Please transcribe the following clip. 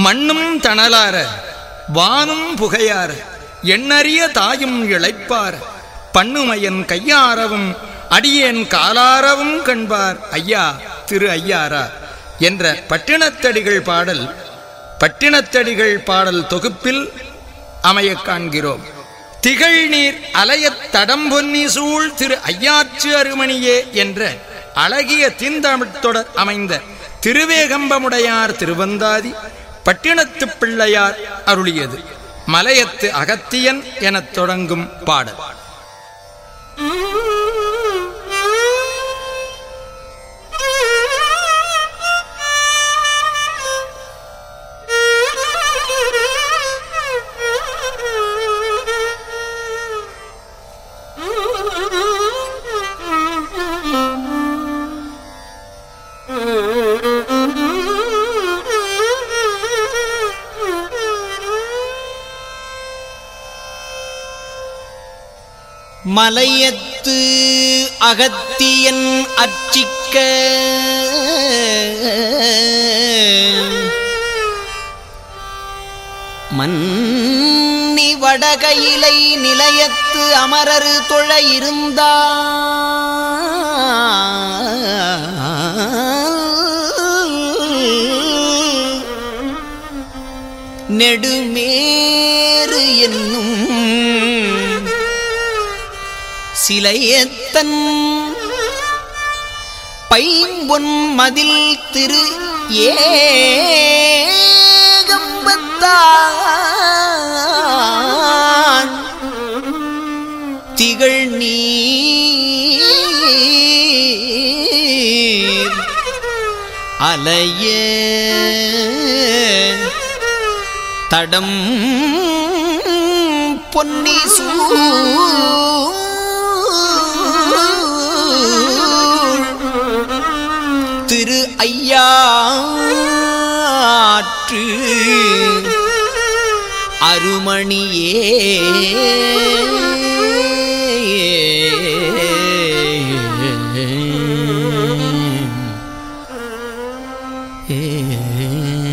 மண்ணும் தணலார வானும் புகையார எண்ணறிய தாயும் இழைப்பார். பண்ணுமையன் கையாரவும் அடியேன் காலாரவும் கண்பார். ஐயா திரு ஐயாரா என்ற பட்டினத்தடிகள் பாடல் பட்டினத்தடிகள் பாடல் தொகுப்பில் அமையக் காண்கிறோம். திகழ்நீர் அலையத் தடம்பொன்னி சூழ் திரு ஐயாச்சு அருமணியே என்ற அழகிய தீந்தமிழ்த் தொடர் அமைந்த திருவேகம்பமுடையார் திருவந்தாதி. பட்டினத்துப் பிள்ளையார் அருளியது. மலையத்து அகத்தியன் எனத் தொடங்கும் பாடல். Mm-hmm. மலையத்து அகத்தியன் அர்ச்சிக்க. மன்னி வடகையிலை நிலையத்து அமரரு தொழ இருந்தா. நெடுமேறு என்னும் சிலையத்தன். பைம்பொன் மதில் திரு ஏகம்பத்தான். திகழ் நீர் அலைய தடம் பொன்னி சூ திரு ஐயாற்று. அருமணியே. ஏ.